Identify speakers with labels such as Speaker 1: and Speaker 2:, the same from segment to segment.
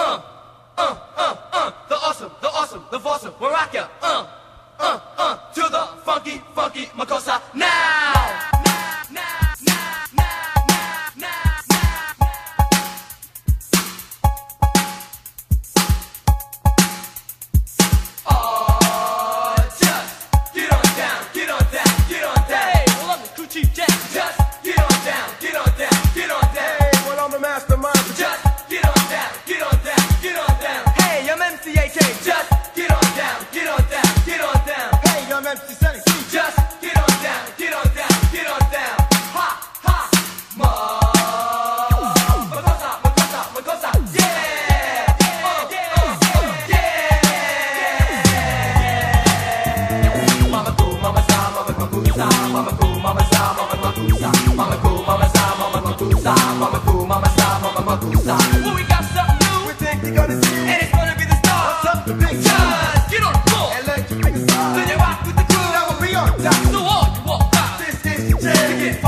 Speaker 1: uh, uh, uh, uh, the awesome, the awesome, the awesome, we're rock ya, uh, uh, uh, to the funky, funky Makossa now!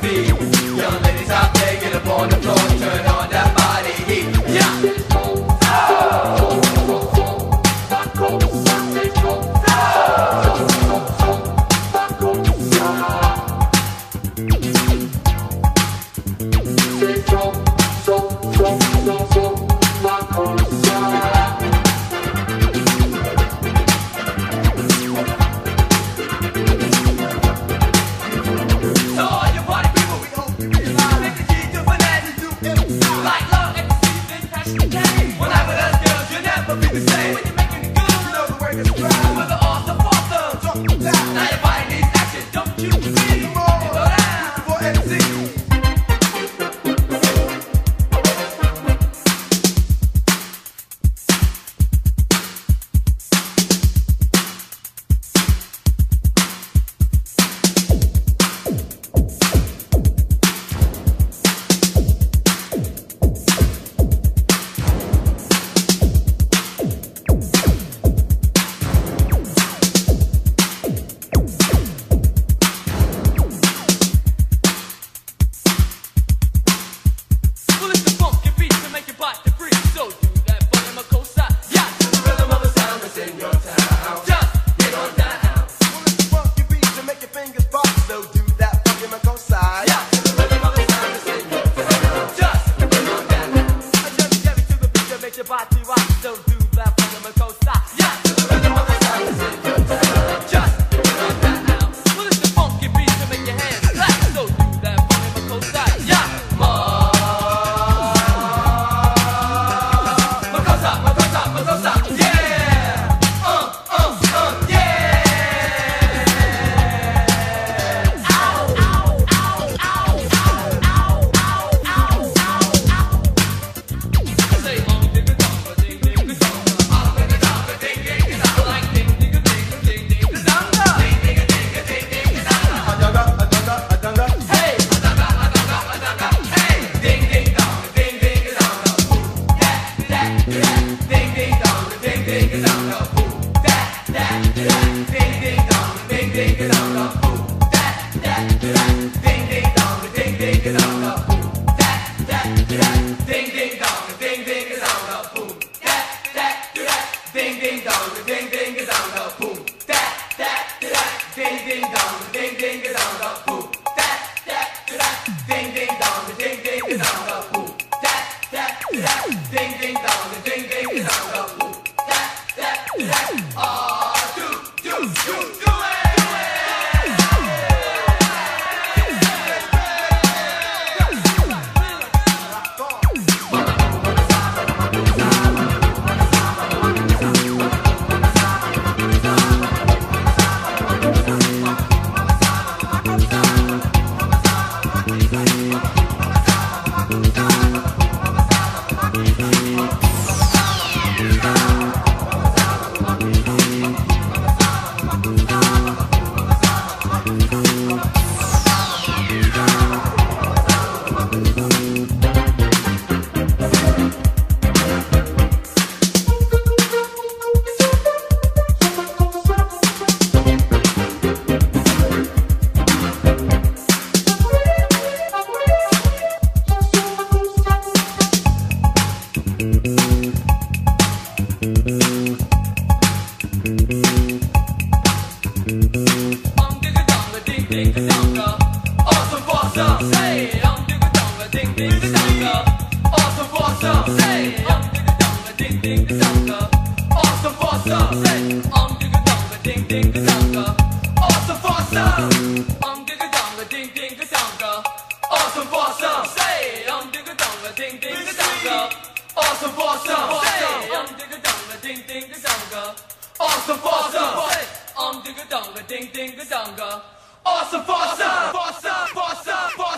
Speaker 1: Be.
Speaker 2: your
Speaker 1: body rock,
Speaker 3: still do
Speaker 1: Awesome, awesome, awesome,
Speaker 3: the
Speaker 1: danga awesome.